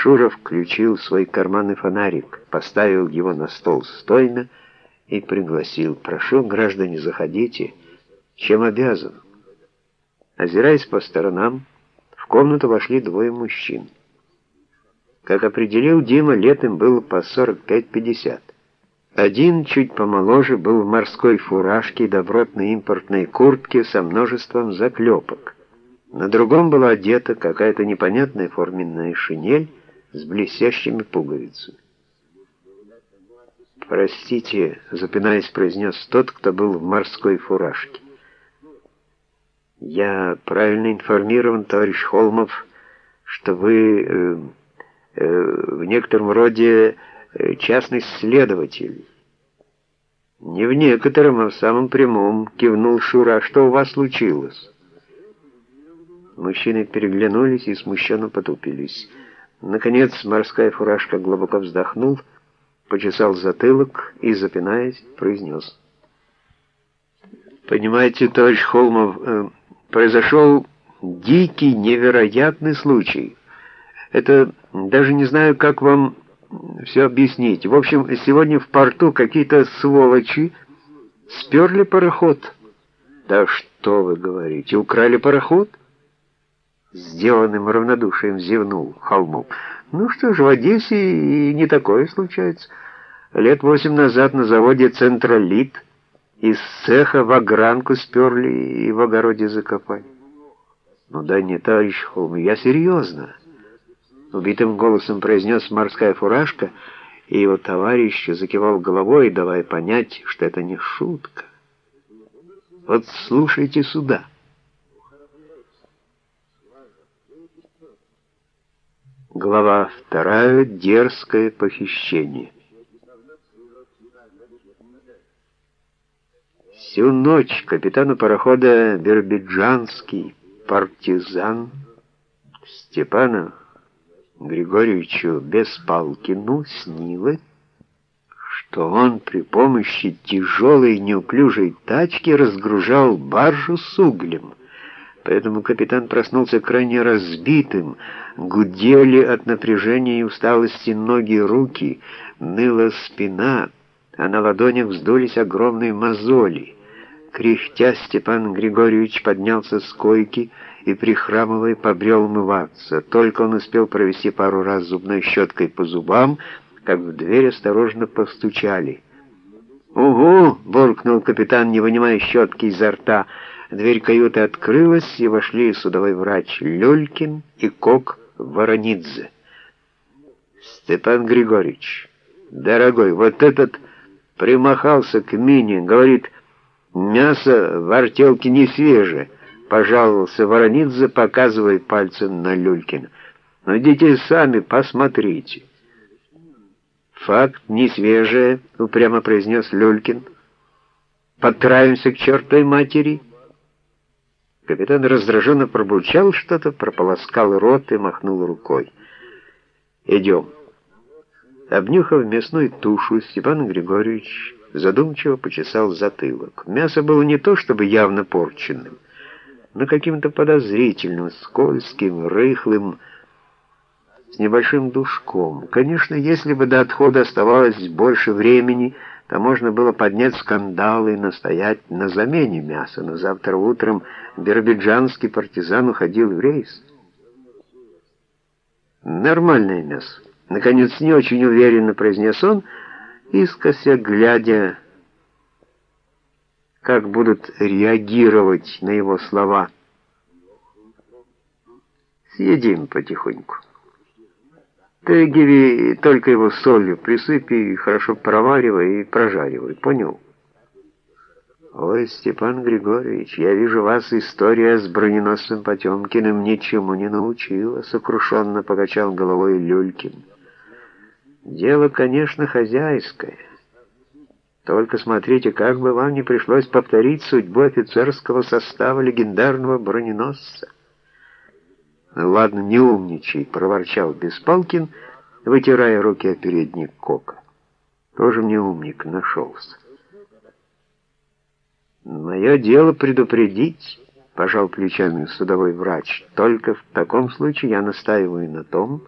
Шуров включил свой карманный фонарик, поставил его на стол стойно и пригласил. «Прошу, граждане, заходите. Чем обязан?» Озираясь по сторонам, в комнату вошли двое мужчин. Как определил Дима, лет им было по 45-50. Один, чуть помоложе, был в морской фуражке и добротной импортной куртке со множеством заклепок. На другом была одета какая-то непонятная форменная шинель с блестящими пуговицами. «Простите», — запинаясь, произнес тот, кто был в морской фуражке. «Я правильно информирован, товарищ Холмов, что вы э, э, в некотором роде э, частный следователь». «Не в некотором, а в самом прямом», — кивнул Шура. «А что у вас случилось?» Мужчины переглянулись и смущенно потупились. Наконец морская фуражка глубоко вздохнул, почесал затылок и, запинаясь, произнес. «Понимаете, товарищ Холмов, э, произошел дикий, невероятный случай. Это даже не знаю, как вам все объяснить. В общем, сегодня в порту какие-то сволочи сперли пароход». «Да что вы говорите, украли пароход?» Сделанным равнодушием зевнул Холмов. Ну что ж, в Одессе и не такое случается. Лет восемь назад на заводе «Центролит» из цеха в огранку сперли и в огороде закопали. Ну да не, товарищ Холм, я серьезно. Убитым голосом произнес морская фуражка, и его товарищ закивал головой, давая понять, что это не шутка. Вот слушайте сюда. Глава вторая. Дерзкое похищение. Всю ночь капитану парохода Бербиджанский партизан Степану Григорьевичу Беспалкину снилось, что он при помощи тяжелой неуклюжей тачки разгружал баржу с углем — Поэтому капитан проснулся крайне разбитым, гудели от напряжения и усталости ноги и руки, ныла спина, а на ладонях вздулись огромные мозоли. Кряхтя Степан Григорьевич поднялся с койки и, прихрамывая, побрел умываться. Только он успел провести пару раз зубной щеткой по зубам, как в дверь осторожно постучали. «Угу!» — буркнул капитан, не вынимая щетки изо рта — Дверь каюты открылась, и вошли судовой врач Люлькин и кок Воронидзе. «Степан Григорьевич, дорогой, вот этот примахался к Мине, говорит, мясо в артелке не свежее», — пожаловался Воронидзе, показывая пальцем на Люлькина. «Ну, идите сами, посмотрите». «Факт не свежее», — упрямо произнес Люлькин. «Подтравимся к чертой матери». Капитан раздраженно пробурчал что-то, прополоскал рот и махнул рукой. «Идем». Обнюхав мясную тушу, Степан Григорьевич задумчиво почесал затылок. Мясо было не то чтобы явно порченным, но каким-то подозрительным, скользким, рыхлым, с небольшим душком. Конечно, если бы до отхода оставалось больше времени, то можно было поднять скандал и настоять на замене мяса, но завтра утром биробиджанский партизан уходил в рейс. «Нормальное мясо», — наконец не очень уверенно произнес он, искося глядя, как будут реагировать на его слова. «Съедим потихоньку». Ты, Гиви, только его солью присыпь и хорошо проваривай и прожаривай, понял? Ой, Степан Григорьевич, я вижу, вас история с броненосцем Потемкиным ничему не научила, сокрушенно покачал головой Люлькин. Дело, конечно, хозяйское. Только смотрите, как бы вам не пришлось повторить судьбу офицерского состава легендарного броненосца. «Ладно, не умничай», — проворчал Беспалкин, вытирая руки о передник Кока. «Тоже мне умник нашелся». «Мое дело предупредить», — пожал плечами судовой врач. «Только в таком случае я настаиваю на том,